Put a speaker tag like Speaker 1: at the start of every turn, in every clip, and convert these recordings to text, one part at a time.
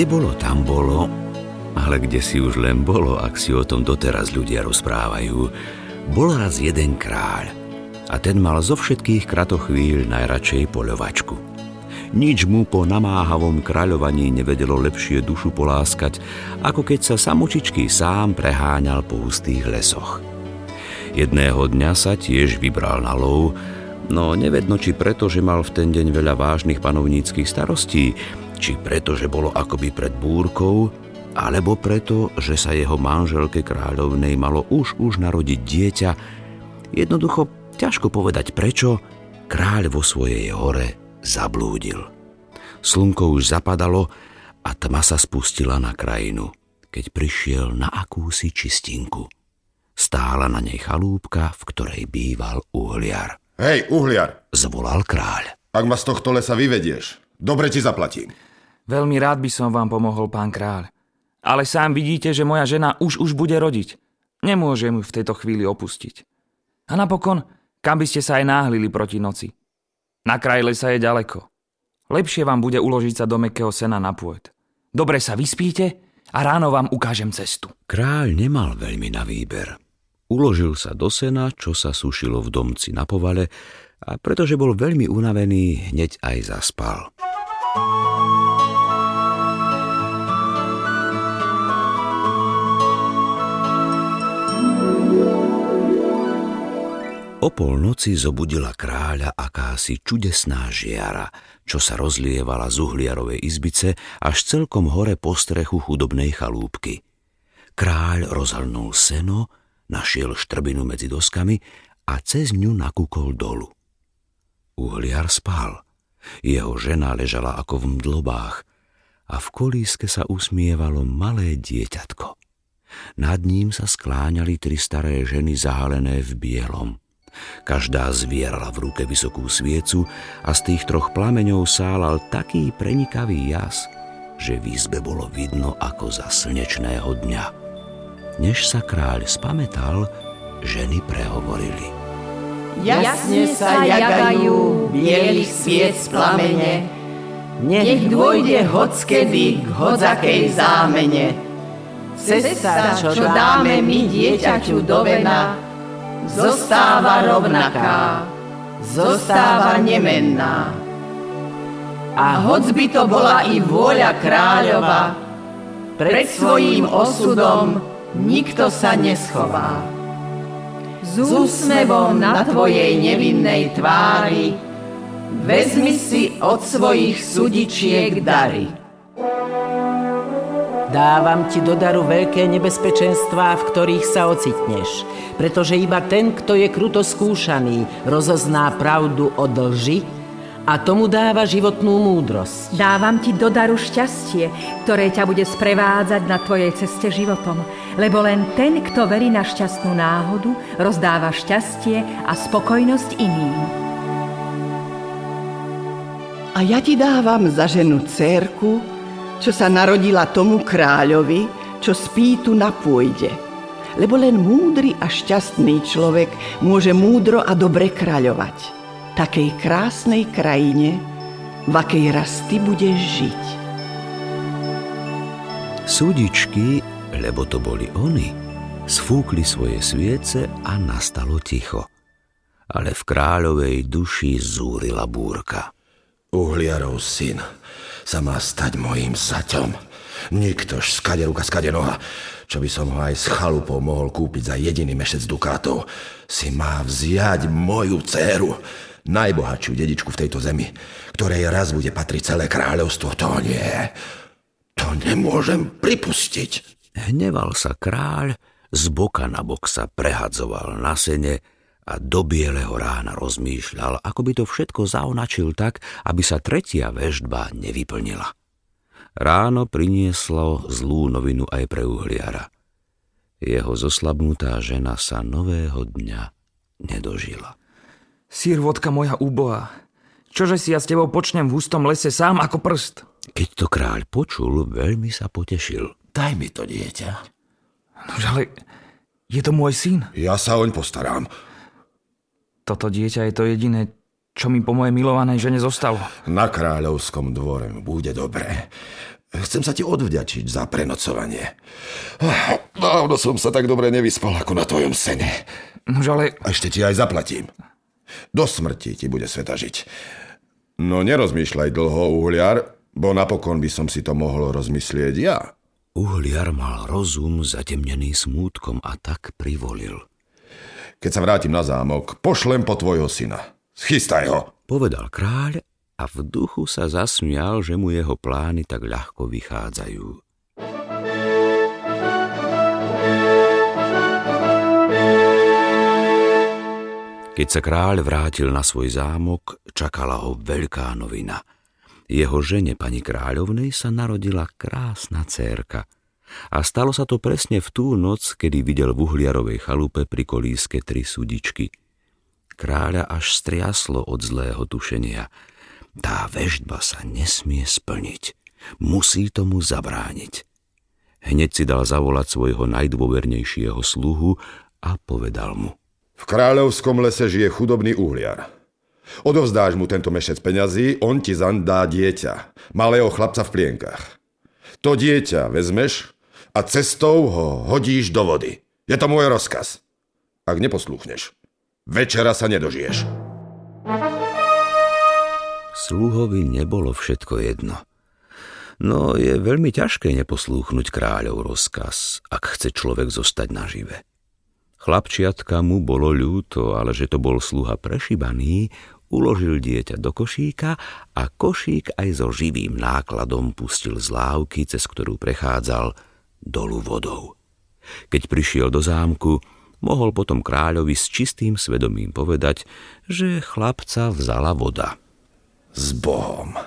Speaker 1: Kde bolo, tam bolo, ale kde si už len bolo, ak si o tom doteraz ľudia rozprávajú, bol raz jeden kráľ a ten mal zo všetkých kratochvíľ najradšej poľovačku. Nič mu po namáhavom kráľovaní nevedelo lepšie dušu poláskať, ako keď sa samočičky sám preháňal po hustých lesoch. Jedného dňa sa tiež vybral na lov, no nevedno či preto, že mal v ten deň veľa vážnych panovníckých starostí, či preto, že bolo akoby pred búrkou, alebo preto, že sa jeho manželke kráľovnej malo už už narodiť dieťa. Jednoducho, ťažko povedať prečo, kráľ vo svojej hore zablúdil. Slnko už zapadalo a tma sa spustila na krajinu, keď prišiel na akúsi čistinku. Stála na nej chalúbka, v ktorej býval uhliar.
Speaker 2: Hej, uhliar!
Speaker 1: Zvolal kráľ.
Speaker 2: Ak ma z tohto lesa vyvedieš, dobre ti zaplatím.
Speaker 3: Veľmi rád by som vám pomohol, pán kráľ. Ale sám vidíte, že moja žena už už bude rodiť. Nemôžem ju v tejto chvíli opustiť. A napokon, kam by ste sa aj náhlili proti noci? Na kraj lesa je ďaleko. Lepšie vám bude uložiť sa do mekého sena na pôd. Dobre sa vyspíte a ráno vám ukážem cestu.
Speaker 1: Kráľ nemal veľmi na výber. Uložil sa do sena, čo sa sušilo v domci na povale a pretože bol veľmi unavený, hneď aj zaspal. O polnoci zobudila kráľa akási čudesná žiara, čo sa rozlievala z uhliarovej izbice až celkom hore po strechu chudobnej chalúbky. Kráľ rozhrnul seno, našiel štrbinu medzi doskami a cez ňu nakúkol dolu. Uhliar spal. Jeho žena ležala ako v mdlobách a v kolíske sa usmievalo malé dieťatko. Nad ním sa skláňali tri staré ženy zahalené v bielom – Každá zvierala v ruke vysokú sviecu a z tých troch plameňov sálal taký prenikavý jas, že v izbe bolo vidno ako za slnečného dňa. Než sa kráľ spametal, ženy prehovorili.
Speaker 4: Jasne sa jagajú bielých sviec plamene, nech dôjde hockedy k hodzakej zámene. Cesta, čo dáme my dieťaťu do vena, zostáva rovnaká, zostáva nemenná. A hoc by to bola i vôľa kráľova, pred svojím osudom nikto sa neschová. S úsmevom na tvojej nevinnej tvári vezmi si od svojich sudičiek dary.
Speaker 5: Dávam ti do daru veľké nebezpečenstvá, v ktorých sa ocitneš, pretože iba ten, kto je kruto skúšaný, rozozná pravdu od lži a tomu dáva životnú múdrosť.
Speaker 6: Dávam ti do daru šťastie, ktoré ťa bude sprevádzať na tvojej ceste životom, lebo len ten, kto verí na šťastnú náhodu, rozdáva šťastie a spokojnosť iným.
Speaker 4: A ja ti dávam za ženu cérku, čo sa narodila tomu kráľovi, čo spí tu na pôjde. Lebo len múdry a šťastný človek môže múdro a dobre kráľovať. Takej krásnej krajine, v akej raz ty budeš žiť.
Speaker 1: Súdičky, lebo to boli oni, sfúkli svoje sviece a nastalo ticho. Ale v kráľovej duši zúrila búrka.
Speaker 2: Uhliarov syn, sa má stať mojím saťom. Niktož skade ruka, skade noha, čo by som ho aj s chalupou mohol kúpiť za jediný mešec dukátov, si má vziať moju dceru, najbohatšiu dedičku v tejto zemi, ktorej raz bude patriť celé kráľovstvo. To nie. To nemôžem pripustiť.
Speaker 1: Hneval sa kráľ, z boka na bok sa prehadzoval na sene, a do bieleho rána rozmýšľal, ako by to všetko zaonačil tak, aby sa tretia väždba nevyplnila. Ráno prinieslo zlú novinu aj pre uhliara. Jeho zoslabnutá žena sa nového dňa nedožila.
Speaker 3: vodka moja úboha, čože si ja s tebou počnem v hustom lese sám ako prst?
Speaker 1: Keď to kráľ počul, veľmi sa potešil.
Speaker 2: Daj mi to dieťa.
Speaker 3: Nož ale je to môj syn.
Speaker 2: Ja sa oň postarám.
Speaker 3: Toto dieťa je to jediné, čo mi po mojej milovanej žene zostalo.
Speaker 2: Na kráľovskom dvore bude dobré. Chcem sa ti odvďačiť za prenocovanie. Dávno som sa tak dobre nevyspal ako na tvojom sene.
Speaker 3: Nož ale...
Speaker 2: Ešte ti aj zaplatím. Do smrti ti bude sveta žiť. No nerozmýšľaj dlho, uhliar, bo napokon by som si to mohol rozmyslieť ja.
Speaker 1: Uhliar mal rozum zatemnený smútkom a tak privolil.
Speaker 2: Keď sa vrátim na zámok, pošlem po tvojho syna. Schystaj ho.
Speaker 1: Povedal kráľ a v duchu sa zasmial, že mu jeho plány tak ľahko vychádzajú. Keď sa kráľ vrátil na svoj zámok, čakala ho veľká novina. Jeho žene pani kráľovnej sa narodila krásna cérka. A stalo sa to presne v tú noc, kedy videl v uhliarovej chalupe pri kolíske tri sudičky. Kráľa až striaslo od zlého tušenia – tá veždba sa nesmie splniť. Musí tomu zabrániť. Hneď si dal zavolať svojho najdôvernejšieho sluhu a povedal mu.
Speaker 2: V kráľovskom lese žije chudobný uhliar. Odovzdáš mu tento mešec peňazí, on ti zaň dá dieťa, malého chlapca v plienkach. To dieťa vezmeš a cestou ho hodíš do vody. Je to môj rozkaz. Ak neposlúchneš, večera sa nedožiješ.
Speaker 1: Sluhovi nebolo všetko jedno. No je veľmi ťažké neposlúchnuť kráľov rozkaz, ak chce človek zostať nažive. Chlapčiatka mu bolo ľúto, ale že to bol sluha prešibaný, uložil dieťa do košíka a košík aj so živým nákladom pustil z lávky, cez ktorú prechádzal, dolu vodou. Keď prišiel do zámku, mohol potom kráľovi s čistým svedomím povedať, že chlapca vzala voda.
Speaker 2: S Bohom,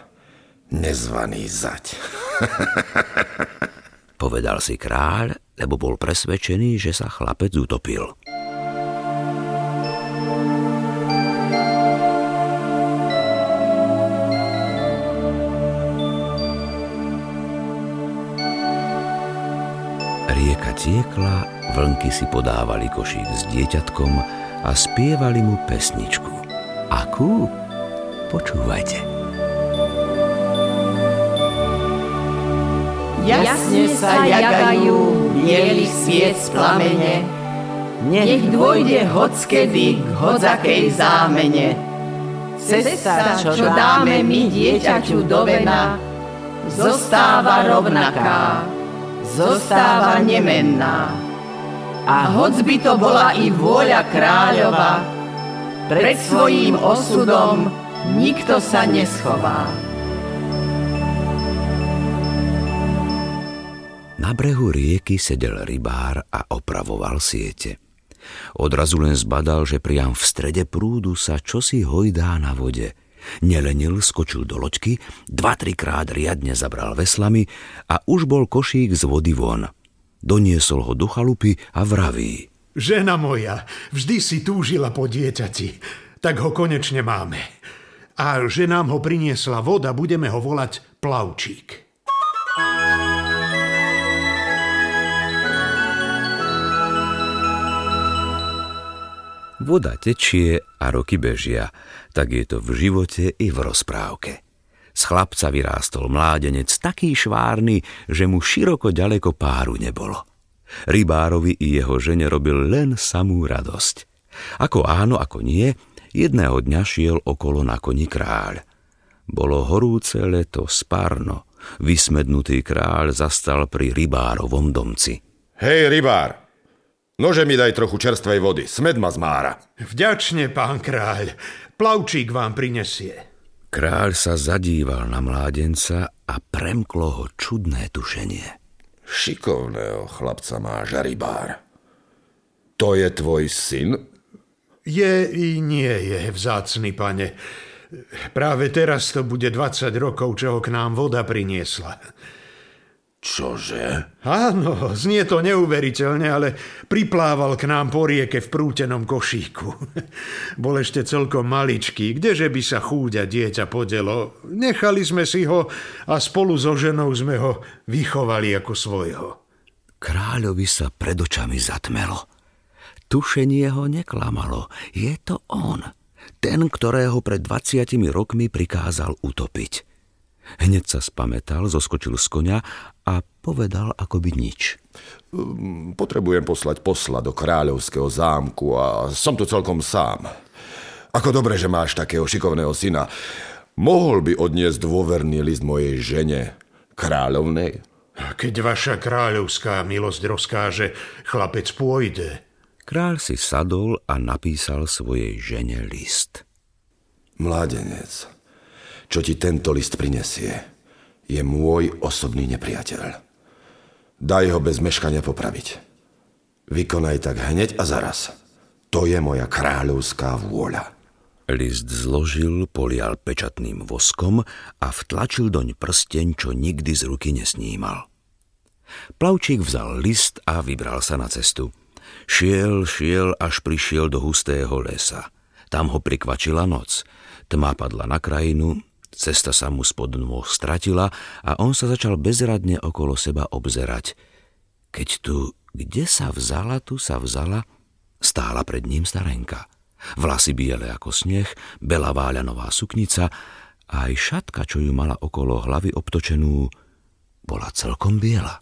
Speaker 2: nezvaný zať.
Speaker 1: Povedal si kráľ, lebo bol presvedčený, že sa chlapec utopil. Rieka tiekla, vlnky si podávali košík s dieťatkom a spievali mu pesničku. Akú? Počúvajte.
Speaker 4: Jasne sa jagajú bielých sviec plamene, nech dôjde hockedy k hodzakej zámene. Cesta, čo dáme my dieťaťu do vena, zostáva rovnaká, zostáva nemenná. A hoc by to bola i vôľa kráľova, pred svojím osudom nikto sa neschová.
Speaker 1: Na brehu rieky sedel rybár a opravoval siete. Odrazu len zbadal, že priam v strede prúdu sa čosi hojdá na vode. Nelenil, skočil do loďky, dva, trikrát riadne zabral veslami a už bol košík z vody von. Doniesol ho do chalupy a vraví.
Speaker 7: Žena moja, vždy si túžila po dieťati, tak ho konečne máme a že nám ho priniesla voda, budeme ho volať Plavčík.
Speaker 1: Voda tečie a roky bežia, tak je to v živote i v rozprávke. Z chlapca vyrástol mládenec taký švárny, že mu široko ďaleko páru nebolo. Rybárovi i jeho žene robil len samú radosť. Ako áno, ako nie, Jedného dňa šiel okolo na koni kráľ. Bolo horúce leto, spárno. Vysmednutý kráľ zastal pri rybárovom domci.
Speaker 2: Hej, rybár, nože mi daj trochu čerstvej vody, smed ma zmára.
Speaker 7: Vďačne, pán kráľ, plavčík vám prinesie.
Speaker 1: Kráľ sa zadíval na mládenca a premklo ho čudné tušenie.
Speaker 2: Šikovného chlapca má žaribár. To je tvoj syn?
Speaker 7: Je i nie je, vzácný pane. Práve teraz to bude 20 rokov, čo ho k nám voda priniesla.
Speaker 2: Čože?
Speaker 7: Áno, znie to neuveriteľne, ale priplával k nám po rieke v prútenom košíku. Bol ešte celkom maličký, kdeže by sa chúďa dieťa podelo. Nechali sme si ho a spolu so ženou sme ho vychovali ako svojho.
Speaker 1: Kráľovi sa pred očami zatmelo. Tušenie ho neklamalo. Je to on. Ten, ktorého pred 20 rokmi prikázal utopiť. Hneď sa spametal, zoskočil z konia a povedal akoby nič.
Speaker 2: Potrebujem poslať posla do kráľovského zámku a som tu celkom sám. Ako dobre, že máš takého šikovného syna. Mohol by odniesť dôverný list mojej žene, kráľovnej?
Speaker 7: Keď vaša kráľovská milosť rozkáže, chlapec pôjde.
Speaker 1: Kráľ si sadol a napísal svojej žene list.
Speaker 2: Mládenec, čo ti tento list prinesie, je môj osobný nepriateľ. Daj ho bez meškania popraviť. Vykonaj tak hneď a zaraz. To je moja kráľovská vôľa.
Speaker 1: List zložil, polial pečatným voskom a vtlačil doň prsteň, čo nikdy z ruky nesnímal. Plavčík vzal list a vybral sa na cestu. Šiel, šiel, až prišiel do hustého lesa. Tam ho prikvačila noc. Tma padla na krajinu, cesta sa mu spod nôh stratila a on sa začal bezradne okolo seba obzerať. Keď tu, kde sa vzala, tu sa vzala, stála pred ním starenka. Vlasy biele ako sneh, belá váľanová suknica a aj šatka, čo ju mala okolo hlavy obtočenú, bola celkom biela.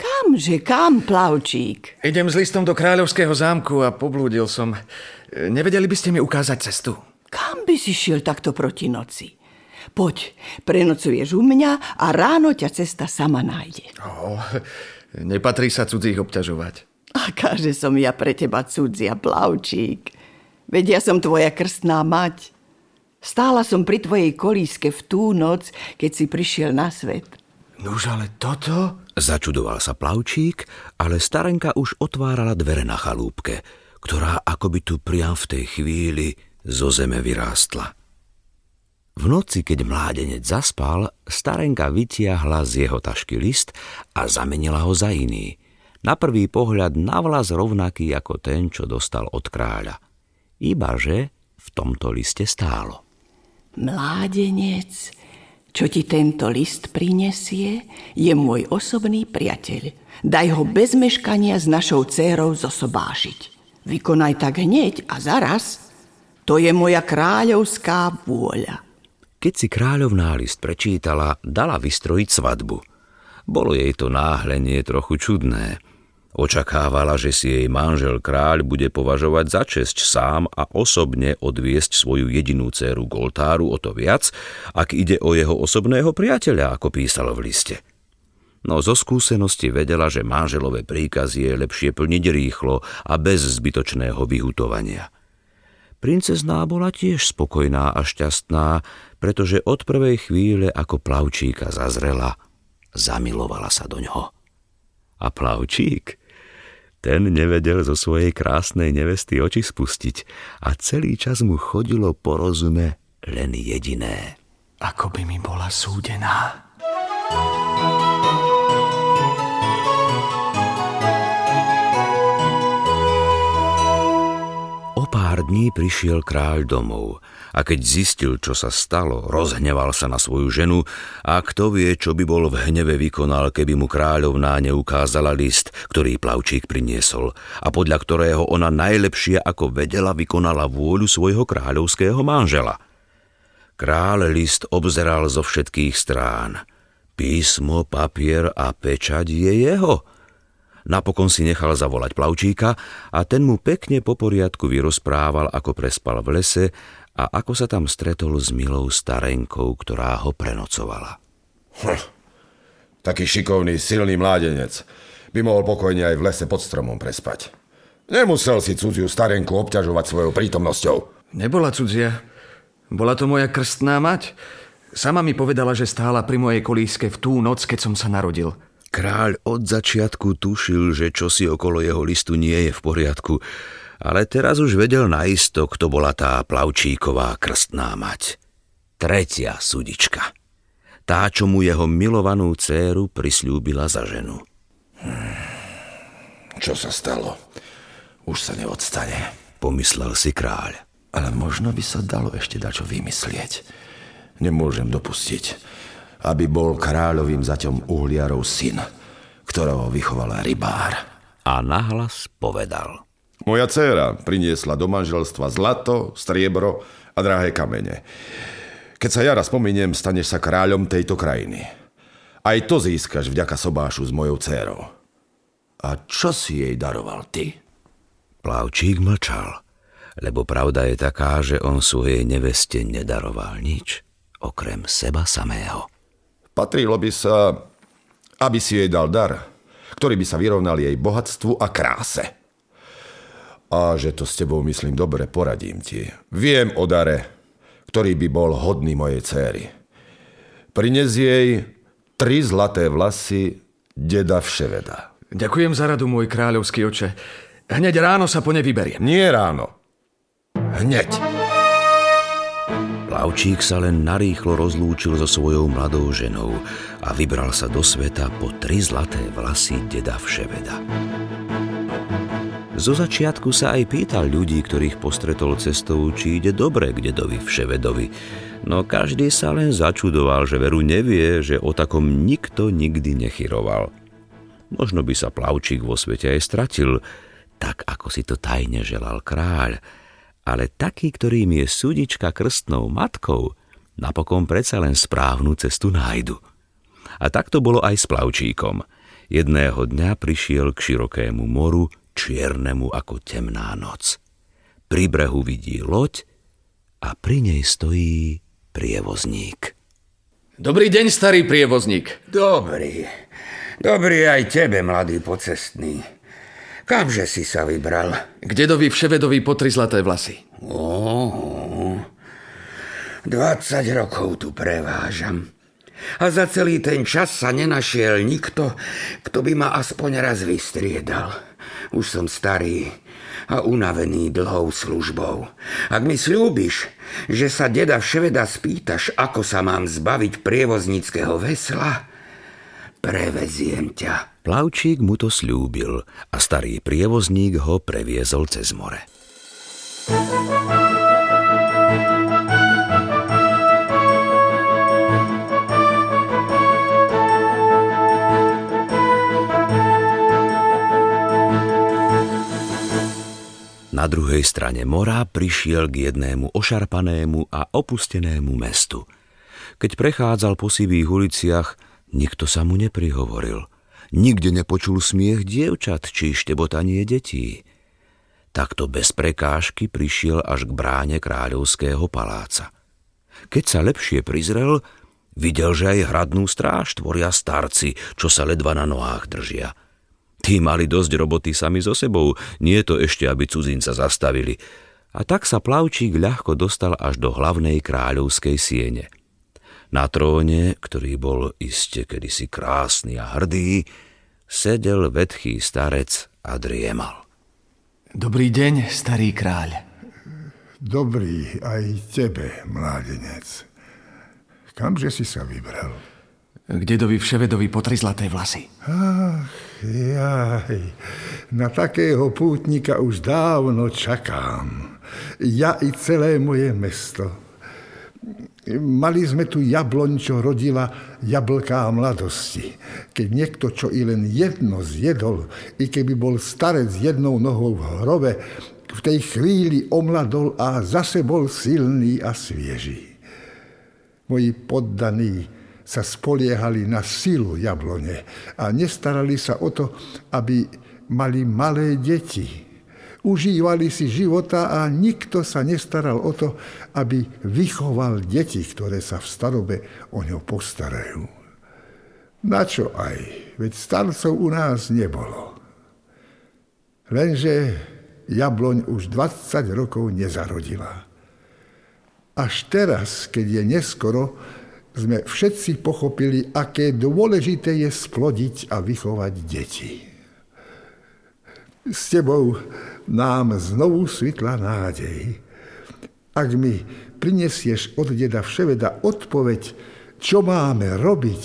Speaker 4: Kamže, kam, plavčík?
Speaker 3: Idem s listom do kráľovského zámku a poblúdil som. Nevedeli by ste mi ukázať cestu?
Speaker 4: Kam by si šiel takto proti noci? Poď, prenocuješ u mňa a ráno ťa cesta sama nájde.
Speaker 3: Oh, nepatrí sa cudzích obťažovať.
Speaker 4: Akáže som ja pre teba cudzia, plavčík. Veď ja som tvoja krstná mať. Stála som pri tvojej kolíske v tú noc, keď si prišiel na svet.
Speaker 3: Nuž ale toto?
Speaker 1: Začudoval sa plavčík, ale starenka už otvárala dvere na chalúbke, ktorá akoby tu priam v tej chvíli zo zeme vyrástla. V noci, keď mládenec zaspal, starenka vytiahla z jeho tašky list a zamenila ho za iný – na prvý pohľad navlas rovnaký ako ten, čo dostal od kráľa. Ibaže v tomto liste stálo.
Speaker 4: Mládenec, čo ti tento list prinesie, je môj osobný priateľ. Daj ho bez meškania s našou dcérou zosobášiť. Vykonaj tak hneď a zaraz. To je moja kráľovská vôľa.
Speaker 1: Keď si kráľovná list prečítala, dala vystrojiť svadbu. Bolo jej to náhlenie trochu čudné – Očakávala, že si jej manžel kráľ bude považovať za česť sám a osobne odviesť svoju jedinú dceru k oltáru o to viac, ak ide o jeho osobného priateľa, ako písalo v liste. No zo skúsenosti vedela, že manželové príkazy je lepšie plniť rýchlo a bez zbytočného vyhutovania. Princezná bola tiež spokojná a šťastná, pretože od prvej chvíle, ako plavčíka zazrela, zamilovala sa do ňoho. A plavčík ten nevedel zo svojej krásnej nevesty oči spustiť a celý čas mu chodilo po rozume len jediné.
Speaker 3: Ako by mi bola súdená.
Speaker 1: O pár dní prišiel kráľ domov a keď zistil, čo sa stalo, rozhneval sa na svoju ženu a kto vie, čo by bol v hneve vykonal, keby mu kráľovná neukázala list, ktorý plavčík priniesol a podľa ktorého ona najlepšie ako vedela vykonala vôľu svojho kráľovského manžela. Kráľ list obzeral zo všetkých strán. Písmo, papier a pečať je jeho – Napokon si nechal zavolať plavčíka a ten mu pekne po poriadku vyrozprával, ako prespal v lese a ako sa tam stretol s milou starenkou, ktorá ho prenocovala.
Speaker 2: Hm, taký šikovný, silný mládenec by mohol pokojne aj v lese pod stromom prespať. Nemusel si cudziu starenku obťažovať svojou prítomnosťou.
Speaker 3: Nebola cudzia. Bola to moja krstná mať. Sama mi povedala, že stála pri mojej kolíske v tú noc, keď som sa narodil.
Speaker 1: Kráľ od začiatku tušil, že čosi okolo jeho listu nie je v poriadku ale teraz už vedel naisto, kto bola tá plavčíková krstná mať. Tretia sudička. Tá, čo mu jeho milovanú dceru prislúbila za ženu.
Speaker 2: Hmm. Čo sa stalo? Už sa neodstane.
Speaker 1: Pomyslel si kráľ.
Speaker 2: Ale možno by sa dalo ešte dačo vymyslieť. Nemôžem dopustiť, aby bol kráľovým zaťom uhliarov syn, ktorého vychovala rybár.
Speaker 1: A nahlas povedal –
Speaker 2: moja dcéra priniesla do manželstva zlato, striebro a drahé kamene. Keď sa ja raz spomeniem, staneš sa kráľom tejto krajiny. Aj to získaš vďaka sobášu s mojou dcérou. A čo si jej daroval ty?
Speaker 1: Plavčík mlčal, lebo pravda je taká, že on svojej neveste nedaroval nič, okrem seba samého.
Speaker 2: Patrilo by sa, aby si jej dal dar, ktorý by sa vyrovnal jej bohatstvu a kráse. A že to s tebou myslím dobre, poradím ti. Viem o dare, ktorý by bol hodný mojej céry. Prines jej tri zlaté vlasy deda Vševeda.
Speaker 8: Ďakujem za radu, môj kráľovský oče. Hneď ráno sa po ne vyberiem.
Speaker 2: Nie ráno. Hneď.
Speaker 1: Plavčík sa len narýchlo rozlúčil so svojou mladou ženou a vybral sa do sveta po tri zlaté vlasy deda Vševeda. Zo začiatku sa aj pýtal ľudí, ktorých postretol cestou, či ide dobre k dedovi Vševedovi. No každý sa len začudoval, že veru nevie, že o takom nikto nikdy nechyroval. Možno by sa plavčík vo svete aj stratil, tak ako si to tajne želal kráľ. Ale taký, ktorým je súdička krstnou matkou, napokon predsa len správnu cestu nájdu. A tak to bolo aj s plavčíkom. Jedného dňa prišiel k širokému moru, čiernemu ako temná noc. Pri brehu vidí loď a pri nej stojí prievozník.
Speaker 8: Dobrý deň, starý prievozník.
Speaker 9: Dobrý. Dobrý aj tebe, mladý pocestný. Kamže si sa vybral?
Speaker 8: K dedovi Vševedovi po tri zlaté vlasy.
Speaker 9: Oh, 20 rokov tu prevážam. A za celý ten čas sa nenašiel nikto, kto by ma aspoň raz vystriedal. Už som starý a unavený dlhou službou. Ak mi slúbiš, že sa deda Vševeda spýtaš, ako sa mám zbaviť prievoznického vesla, preveziem ťa.
Speaker 1: Plavčík mu to slúbil a starý prievozník ho previezol cez more. Na druhej strane mora prišiel k jednému ošarpanému a opustenému mestu. Keď prechádzal po sivých uliciach, nikto sa mu neprihovoril. Nikde nepočul smiech dievčat či štebotanie detí. Takto bez prekážky prišiel až k bráne kráľovského paláca. Keď sa lepšie prizrel, videl, že aj hradnú stráž tvoria starci, čo sa ledva na nohách držia – Tí mali dosť roboty sami so sebou, nie to ešte, aby cudzinca zastavili. A tak sa plavčík ľahko dostal až do hlavnej kráľovskej siene. Na tróne, ktorý bol iste kedysi krásny a hrdý, sedel vedchý starec a driemal.
Speaker 8: Dobrý deň, starý kráľ.
Speaker 10: Dobrý aj tebe, mládenec. Kamže si sa vybral?
Speaker 8: K dedovi Vševedovi po tri zlaté vlasy.
Speaker 10: Ach, jaj, na takého pútnika už dávno čakám. Ja i celé moje mesto. Mali sme tu jabloň, čo rodila jablká mladosti. Keď niekto, čo i len jedno zjedol, i keby bol starec jednou nohou v hrobe, v tej chvíli omladol a zase bol silný a svieži. Moji poddaní sa spoliehali na silu jablone a nestarali sa o to, aby mali malé deti. Užívali si života a nikto sa nestaral o to, aby vychoval deti, ktoré sa v starobe o ňo postarajú. Na aj, veď starcov u nás nebolo. Lenže jabloň už 20 rokov nezarodila. Až teraz, keď je neskoro, sme všetci pochopili, aké dôležité je splodiť a vychovať deti. S tebou nám znovu svitla nádej. Ak mi prinesieš od deda Vševeda odpoveď, čo máme robiť,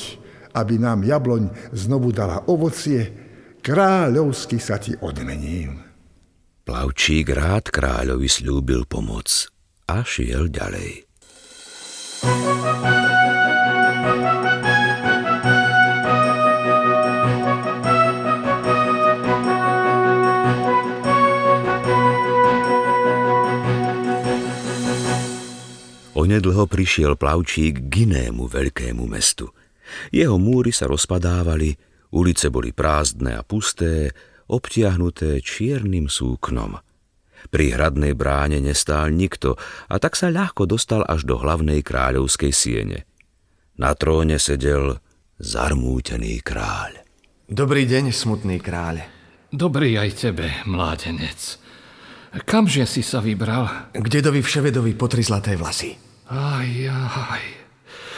Speaker 10: aby nám jabloň znovu dala ovocie, kráľovsky sa ti odmením.
Speaker 1: Plavčík rád kráľovi slúbil pomoc a šiel ďalej. thank you Onedlho prišiel plavčík k inému veľkému mestu. Jeho múry sa rozpadávali, ulice boli prázdne a pusté, obtiahnuté čiernym súknom. Pri hradnej bráne nestál nikto a tak sa ľahko dostal až do hlavnej kráľovskej siene. Na tróne sedel zarmútený kráľ.
Speaker 8: Dobrý deň, smutný kráľ.
Speaker 11: Dobrý aj tebe, mládenec. Kamže si sa vybral?
Speaker 8: K dedovi Vševedovi po tri zlaté vlasy.
Speaker 11: Aj, aj.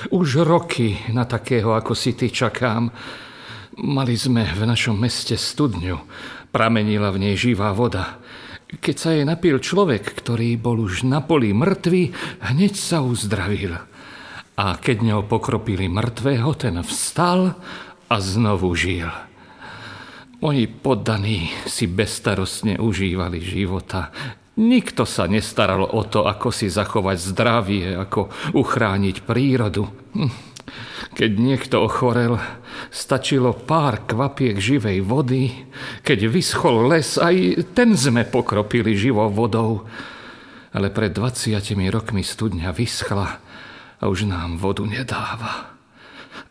Speaker 11: Už roky na takého, ako si ty, čakám. Mali sme v našom meste studňu. Pramenila v nej živá voda. Keď sa jej napil človek, ktorý bol už na poli mŕtvy, hneď sa uzdravil. A keď ňou pokropili mŕtvého, ten vstal a znovu žil. Moji poddaní si bezstarostne užívali života. Nikto sa nestaral o to, ako si zachovať zdravie, ako uchrániť prírodu. Hm. Keď niekto ochorel, stačilo pár kvapiek živej vody. Keď vyschol les, aj ten sme pokropili živou vodou. Ale pred 20 rokmi studňa vyschla a už nám vodu nedáva.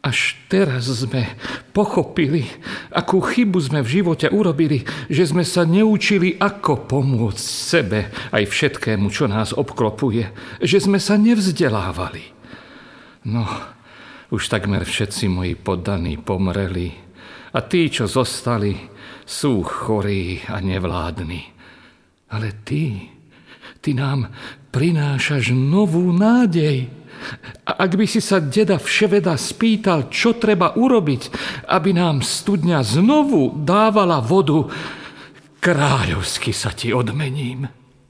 Speaker 11: Až teraz sme pochopili, akú chybu sme v živote urobili, že sme sa neučili, ako pomôcť sebe aj všetkému, čo nás obklopuje. Že sme sa nevzdelávali. No, už takmer všetci moji poddaní pomreli a tí, čo zostali, sú chorí a nevládni. Ale ty, ty nám prinášaš novú nádej. A ak by si sa deda Vševeda spýtal, čo treba urobiť, aby nám studňa znovu dávala vodu, kráľovsky sa ti odmením.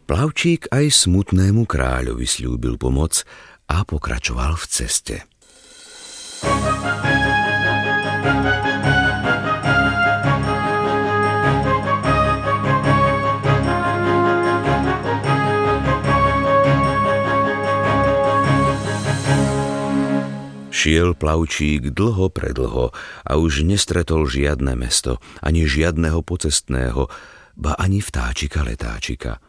Speaker 1: Plavčík aj smutnému kráľovi slúbil pomoc a pokračoval v ceste. thank you Šiel plavčík dlho predlho a už nestretol žiadne mesto, ani žiadneho pocestného, ba ani vtáčika letáčika.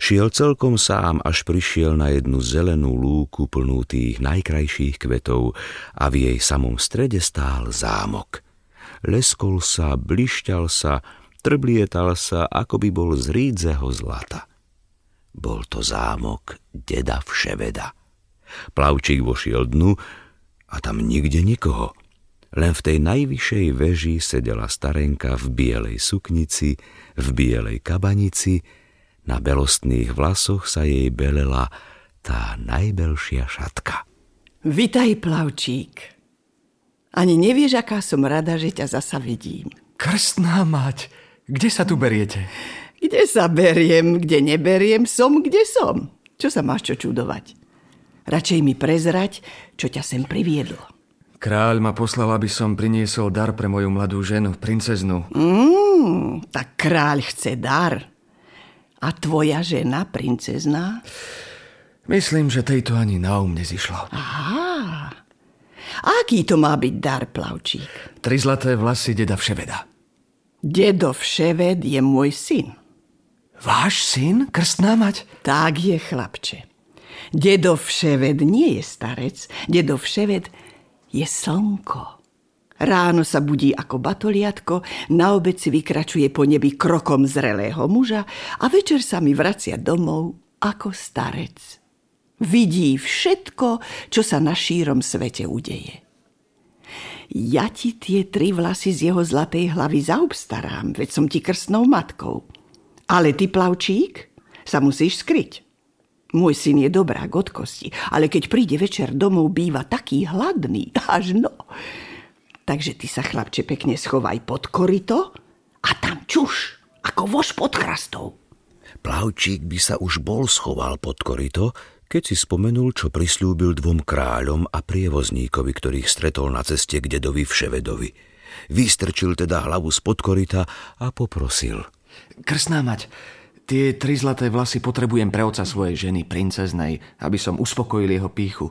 Speaker 1: Šiel celkom sám, až prišiel na jednu zelenú lúku plnú tých najkrajších kvetov a v jej samom strede stál zámok. Leskol sa, blišťal sa, trblietal sa, ako by bol z rídzeho zlata. Bol to zámok deda Vševeda. Plavčík vošiel dnu, a tam nikde nikoho. Len v tej najvyššej veži sedela starenka v bielej suknici, v bielej kabanici, na belostných vlasoch sa jej belela tá najbelšia šatka.
Speaker 4: Vitaj, plavčík. Ani nevieš, aká som rada, že ťa zasa vidím.
Speaker 8: Krstná mať, kde sa tu beriete?
Speaker 4: Kde sa beriem, kde neberiem, som, kde som. Čo sa máš čo čudovať? Radšej mi prezrať, čo ťa sem priviedlo.
Speaker 8: Kráľ ma poslal, aby som priniesol dar pre moju mladú ženu, princeznu.
Speaker 4: Mm, tak kráľ chce dar. A tvoja žena, princezná?
Speaker 8: Myslím, že tejto ani na um nezišlo.
Speaker 4: Aha. Aký to má byť dar, plavčík?
Speaker 8: Tri zlaté vlasy deda Vševeda.
Speaker 4: Dedo Vševed je môj syn.
Speaker 8: Váš syn, krstná mať?
Speaker 4: Tak je, chlapče. Dedo Vševed nie je starec, dedo Vševed je slnko. Ráno sa budí ako batoliatko, na obec vykračuje po nebi krokom zrelého muža a večer sa mi vracia domov ako starec. Vidí všetko, čo sa na šírom svete udeje. Ja ti tie tri vlasy z jeho zlatej hlavy zaobstarám, veď som ti krstnou matkou. Ale ty, plavčík, sa musíš skryť. Môj syn je dobrá od kosti, ale keď príde večer domov, býva taký hladný, až no. Takže ty sa, chlapče, pekne schovaj pod korito a tam čuš, ako voš pod chrastou.
Speaker 1: Plavčík by sa už bol schoval pod korito, keď si spomenul, čo prislúbil dvom kráľom a prievozníkovi, ktorých stretol na ceste k dedovi Vševedovi. Vystrčil teda hlavu spod korita a poprosil.
Speaker 8: Krsná mať, Tie tri zlaté vlasy potrebujem pre oca svojej ženy, princeznej, aby som uspokojil jeho píchu.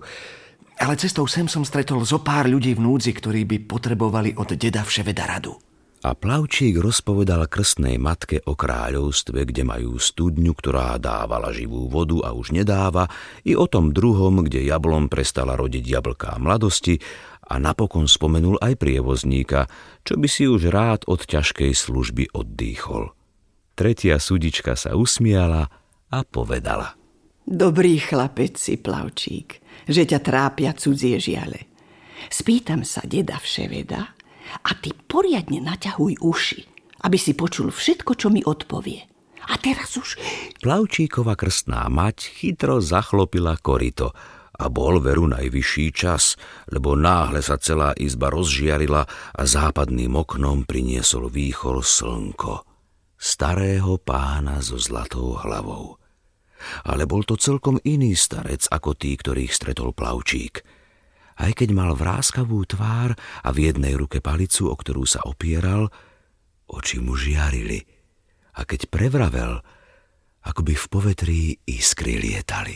Speaker 8: Ale cestou sem som stretol zo pár ľudí v núdzi, ktorí by potrebovali od deda Vševeda radu.
Speaker 1: A plavčík rozpovedal krstnej matke o kráľovstve, kde majú studňu, ktorá dávala živú vodu a už nedáva, i o tom druhom, kde jablom prestala rodiť jablká mladosti a napokon spomenul aj prievozníka, čo by si už rád od ťažkej služby oddýchol. Tretia sudička sa usmiala a povedala.
Speaker 4: Dobrý chlapec si, plavčík, že ťa trápia cudzie žiale. Spýtam sa deda Vševeda, a ty poriadne naťahuj uši, aby si počul všetko, čo mi odpovie. A teraz už...
Speaker 1: Plavčíkova krstná mať chytro zachlopila korito a bol veru najvyšší čas, lebo náhle sa celá izba rozžiarila a západným oknom priniesol výchol slnko. Starého pána so zlatou hlavou. Ale bol to celkom iný starec ako tí, ktorých stretol plavčík – aj keď mal vráskavú tvár a v jednej ruke palicu, o ktorú sa opieral, oči mu žiarili. A keď prevravel, ako by v povetrí iskry lietali.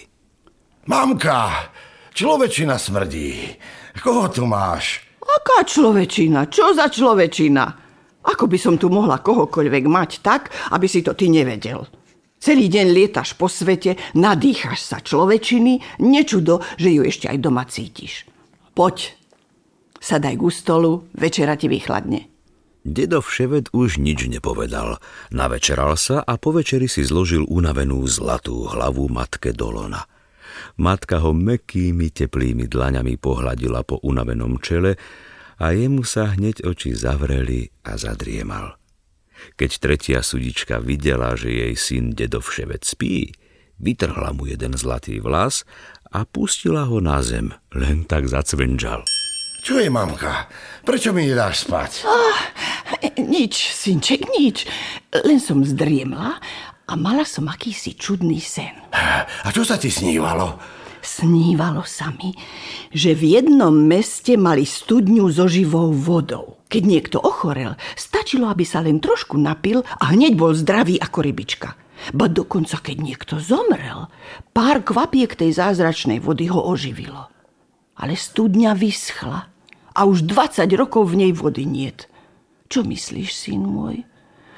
Speaker 12: Mamka, človečina smrdí. Koho tu máš?
Speaker 4: Aká človečina? Čo za človečina? Ako by som tu mohla kohokoľvek mať tak, aby si to ty nevedel? Celý deň lietaš po svete, nadýchaš sa človečiny, nečudo, že ju ešte aj doma cítiš. Poď, sadaj ku stolu, večera ti vychladne.
Speaker 1: Dedo Vševed už nič nepovedal. Navečeral sa a po večeri si zložil unavenú zlatú hlavu matke Dolona. Matka ho mekými teplými dlaňami pohľadila po unavenom čele a jemu sa hneď oči zavreli a zadriemal. Keď tretia sudička videla, že jej syn dedo Vševed spí, vytrhla mu jeden zlatý vlas a pustila ho na zem, len tak zacvenžal.
Speaker 12: Čo je, mamka? Prečo mi nedáš spať?
Speaker 4: Oh, nič, synček, nič. Len som zdriemla a mala som akýsi čudný sen.
Speaker 12: A čo sa ti snívalo?
Speaker 4: Snívalo sa mi, že v jednom meste mali studňu so živou vodou. Keď niekto ochorel, stačilo, aby sa len trošku napil a hneď bol zdravý ako rybička. Ba dokonca, keď niekto zomrel, pár kvapiek tej zázračnej vody ho oživilo. Ale studňa vyschla a už 20 rokov v nej vody niet. Čo myslíš, syn môj?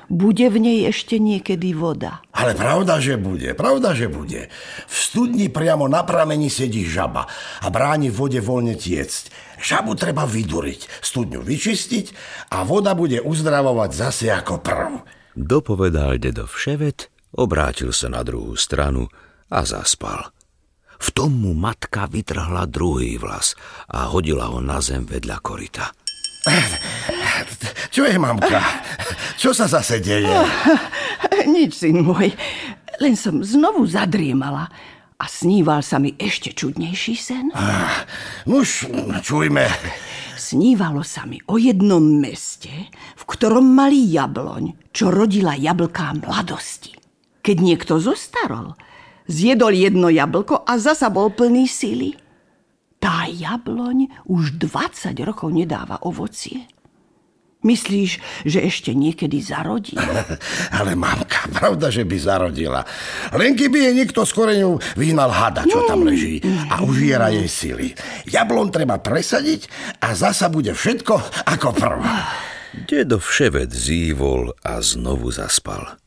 Speaker 4: Bude v nej ešte niekedy voda.
Speaker 12: Ale pravda, že bude, pravda, že bude. V studni priamo na prameni sedí žaba a bráni vode voľne tiecť. Žabu treba vyduriť, studňu vyčistiť a voda bude uzdravovať zase ako prv.
Speaker 1: Dopovedal dedo Vševet obrátil sa na druhú stranu a zaspal. V tom mu matka vytrhla druhý vlas a hodila ho na zem vedľa korita.
Speaker 12: Čo je, mamka? Čo sa zase deje?
Speaker 4: Nič, syn môj. Len som znovu zadriemala a sníval sa mi ešte čudnejší sen.
Speaker 12: Nuž, čujme.
Speaker 4: Snívalo sa mi o jednom meste, v ktorom mali jabloň, čo rodila jablká mladosti. Keď niekto zostarol, zjedol jedno jablko a zasa bol plný síly. Tá jabloň už 20 rokov nedáva ovocie. Myslíš, že ešte niekedy zarodí?
Speaker 12: Ale mamka, pravda, že by zarodila. Len keby jej niekto s koreňou vyhnal hada, čo tam leží a užiera jej sily. Jablon treba presadiť a zasa bude všetko ako prv.
Speaker 1: Dedo vševed zývol a znovu zaspal.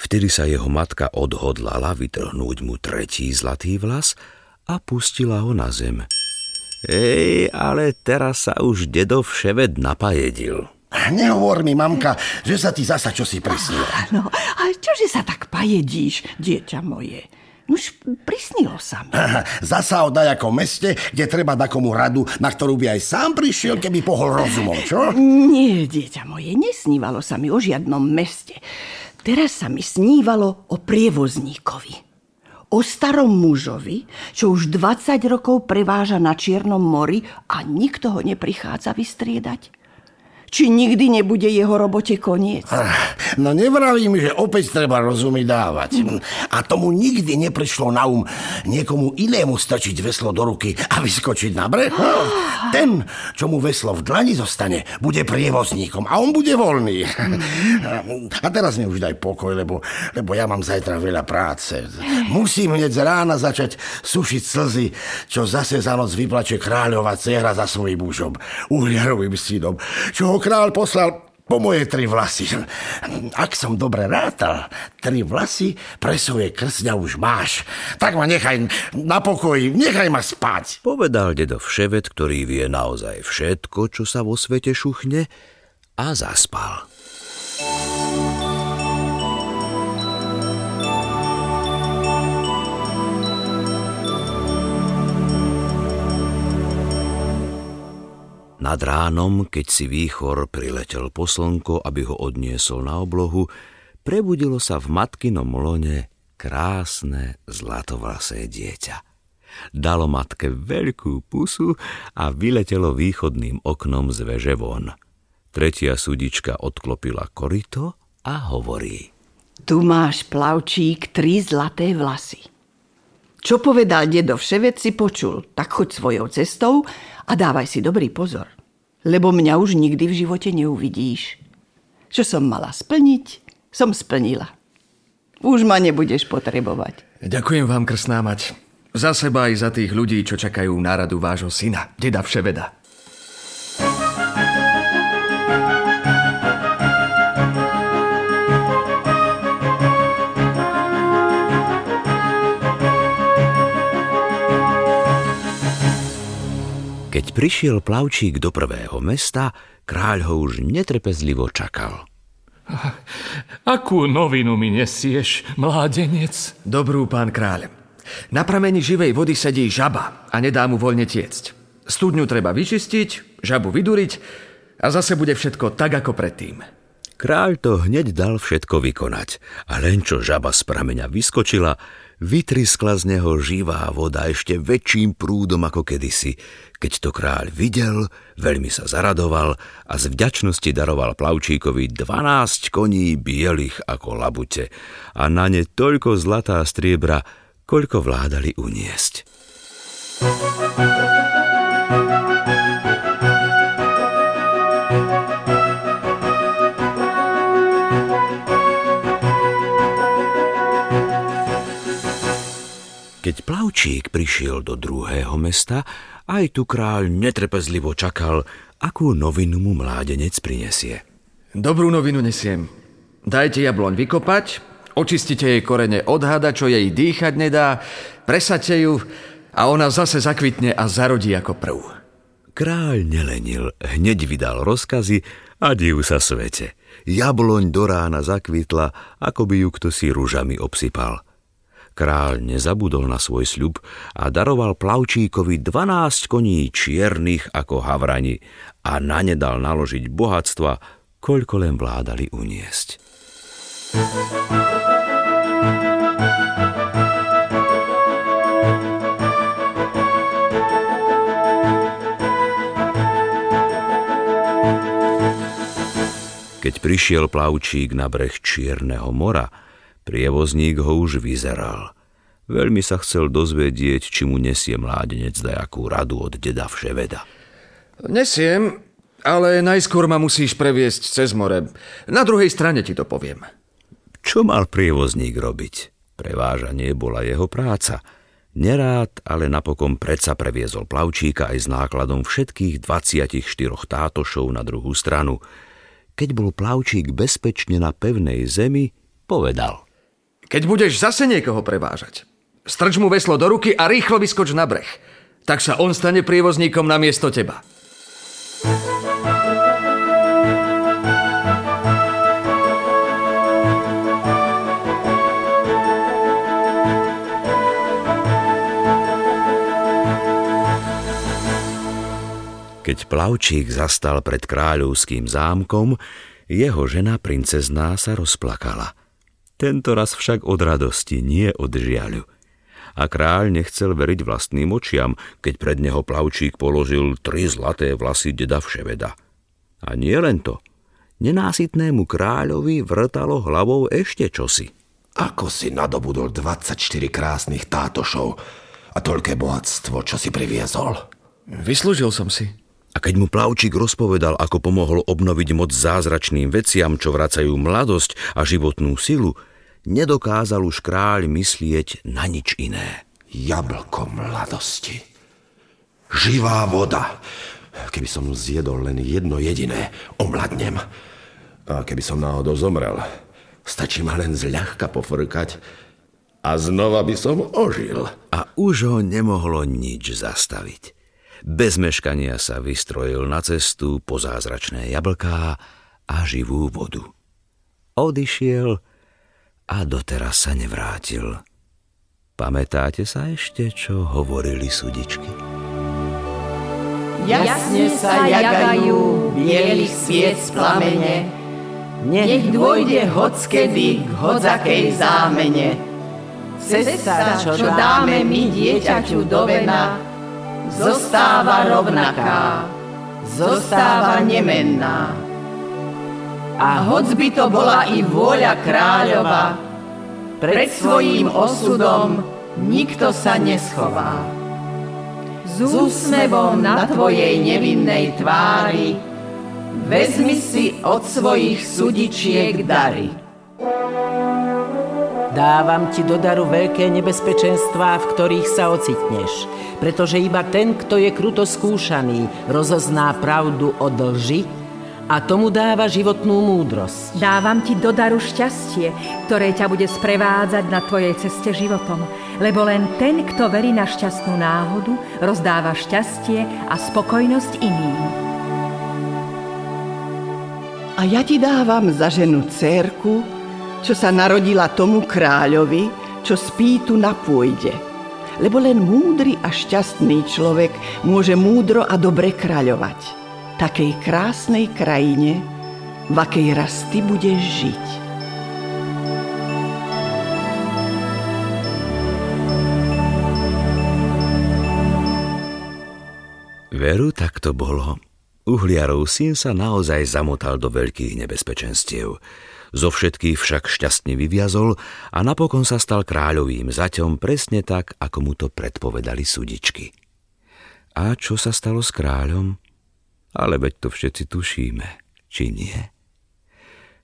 Speaker 1: Vtedy sa jeho matka odhodlala vytrhnúť mu tretí zlatý vlas a pustila ho na zem. Ej, ale teraz sa už dedo vševed napajedil.
Speaker 12: Nehovor mi, mamka, že sa ti zasa čosi prisnilo.
Speaker 4: No, ale čože sa tak pajedíš, dieťa moje? Už prisnilo sa mi.
Speaker 12: Zasa o dajakom meste, kde treba komu radu, na ktorú by aj sám prišiel, keby pohol rozumom, čo?
Speaker 4: Nie, dieťa moje, nesnívalo sa mi o žiadnom meste. Teraz sa mi snívalo o prievozníkovi. O starom mužovi, čo už 20 rokov preváža na Čiernom mori a nikto ho neprichádza vystriedať či nikdy nebude jeho robote koniec.
Speaker 12: No nevravím, že opäť treba rozumy dávať. A tomu nikdy neprišlo na um niekomu inému strčiť veslo do ruky a vyskočiť na breh. No, ten, čo mu veslo v dlani zostane, bude prievozníkom a on bude voľný. A teraz mi už daj pokoj, lebo, lebo ja mám zajtra veľa práce. Musím hneď z rána začať sušiť slzy, čo zase za noc vyplače kráľová dcera za svojím mužom, uhliarovým synom, čo ho král poslal
Speaker 2: po moje tri vlasy. Ak som dobre rátal, tri vlasy pre svoje krsňa už máš. Tak ma nechaj na pokoji, nechaj ma spať.
Speaker 1: Povedal dedo Vševet, ktorý vie naozaj všetko, čo sa vo svete šuchne a zaspal. Nad ránom, keď si výchor priletel po slnko, aby ho odniesol na oblohu, prebudilo sa v matkinom lone krásne zlatovlasé dieťa. Dalo matke veľkú pusu a vyletelo východným oknom z veže von. Tretia sudička odklopila korito a hovorí.
Speaker 4: Tu máš, plavčík, tri zlaté vlasy. Čo povedal dedo Vševec si počul, tak choď svojou cestou a dávaj si dobrý pozor, lebo mňa už nikdy v živote neuvidíš. Čo som mala splniť, som splnila. Už ma nebudeš potrebovať.
Speaker 8: Ďakujem vám, krsná mať. Za seba aj za tých ľudí, čo čakajú na radu vášho syna, deda Vševeda.
Speaker 1: Keď prišiel plavčík do prvého mesta, kráľ ho už netrpezlivo čakal.
Speaker 11: Akú novinu mi nesieš, mládenec?
Speaker 8: Dobrú, pán kráľ. Na prameni živej vody sedí žaba a nedá mu voľne tiecť. Studňu treba vyčistiť, žabu vyduriť a zase bude všetko tak, ako predtým.
Speaker 1: Kráľ to hneď dal všetko vykonať a len čo žaba z prameňa vyskočila, vytriskla z neho živá voda ešte väčším prúdom ako kedysi. Keď to kráľ videl, veľmi sa zaradoval a z vďačnosti daroval plavčíkovi 12 koní bielých ako labute a na ne toľko zlatá striebra, koľko vládali uniesť. Keď plavčík prišiel do druhého mesta, aj tu kráľ netrpezlivo čakal, akú novinu mu mládenec prinesie.
Speaker 8: Dobrú novinu nesiem. Dajte jabloň vykopať, očistite jej korene od hada, čo jej dýchať nedá, presate ju a ona zase zakvitne a zarodí ako prv.
Speaker 1: Kráľ nelenil, hneď vydal rozkazy a div sa svete. Jabloň do rána zakvitla, ako by ju kto si rúžami obsypal – Kráľ nezabudol na svoj sľub a daroval plavčíkovi 12 koní čiernych ako havrani a na ne dal naložiť bohatstva, koľko len vládali uniesť. Keď prišiel plavčík na breh Čierneho mora, Prievozník ho už vyzeral. Veľmi sa chcel dozvedieť, či mu nesie mládenec dajakú radu od deda Vševeda.
Speaker 8: Nesiem, ale najskôr ma musíš previesť cez more. Na druhej strane ti to poviem.
Speaker 1: Čo mal prievozník robiť? Prevážanie bola jeho práca. Nerád, ale napokon predsa previezol plavčíka aj s nákladom všetkých 24 tátošov na druhú stranu. Keď bol plavčík bezpečne na pevnej zemi, povedal –
Speaker 8: keď budeš zase niekoho prevážať, strč mu veslo do ruky a rýchlo vyskoč na breh. Tak sa on stane prievozníkom na miesto teba.
Speaker 1: Keď plavčík zastal pred kráľovským zámkom, jeho žena princezná sa rozplakala – tento raz však od radosti, nie od žiaľu. A kráľ nechcel veriť vlastným očiam, keď pred neho plavčík položil tri zlaté vlasy deda Vševeda. A nie len to. Nenásytnému kráľovi vrtalo hlavou ešte čosi.
Speaker 2: Ako si nadobudol 24 krásnych tátošov a toľké bohatstvo, čo si priviezol?
Speaker 8: Vyslúžil som si.
Speaker 1: A keď mu plavčík rozpovedal, ako pomohol obnoviť moc zázračným veciam, čo vracajú mladosť a životnú silu, nedokázal už kráľ myslieť na nič iné.
Speaker 2: Jablko mladosti. Živá voda. Keby som zjedol len jedno jediné, omladnem. A keby som náhodou zomrel, stačí ma len zľahka pofrkať a znova by som ožil.
Speaker 1: A už ho nemohlo nič zastaviť. Bez meškania sa vystrojil na cestu po zázračné jablká a živú vodu. Odišiel a doteraz sa nevrátil. Pamätáte sa ešte, čo hovorili sudičky?
Speaker 4: Jasne sa jagajú bielých sviec plamene, nech dôjde hockedy k hodzakej zámene. Cesta, čo dáme my dieťaťu do vena, zostáva rovnaká, zostáva nemenná. A hoď by to bola i vôľa kráľova, pred svojím osudom nikto sa neschová. S úsmevom na tvojej nevinnej tvári Vezmi si od svojich sudičiek dary.
Speaker 5: Dávam ti do daru veľké nebezpečenstvá, v ktorých sa ocitneš, pretože iba ten, kto je kruto skúšaný, rozozná pravdu od lži a tomu dáva životnú múdrosť.
Speaker 6: Dávam ti do daru šťastie, ktoré ťa bude sprevádzať na tvojej ceste životom, lebo len ten, kto verí na šťastnú náhodu, rozdáva šťastie a spokojnosť iným.
Speaker 4: A ja ti dávam za ženu cérku, čo sa narodila tomu kráľovi, čo spí tu na pôjde. Lebo len múdry a šťastný človek môže múdro a dobre kráľovať. Takej krásnej krajine, v akej raz ty budeš žiť.
Speaker 1: Veru, tak to bolo. Uhliarov syn sa naozaj zamotal do veľkých nebezpečenstiev. Zo všetkých však šťastne vyviazol a napokon sa stal kráľovým zaťom presne tak, ako mu to predpovedali sudičky. A čo sa stalo s kráľom? Ale veď to všetci tušíme, či nie?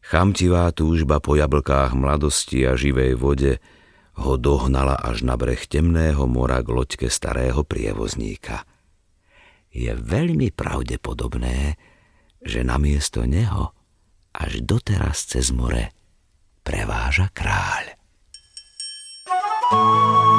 Speaker 1: Chamtivá túžba po jablkách mladosti a živej vode ho dohnala až na breh temného mora k loďke starého prievozníka – je veľmi pravdepodobné, že namiesto neho až doteraz cez more preváža kráľ. thank you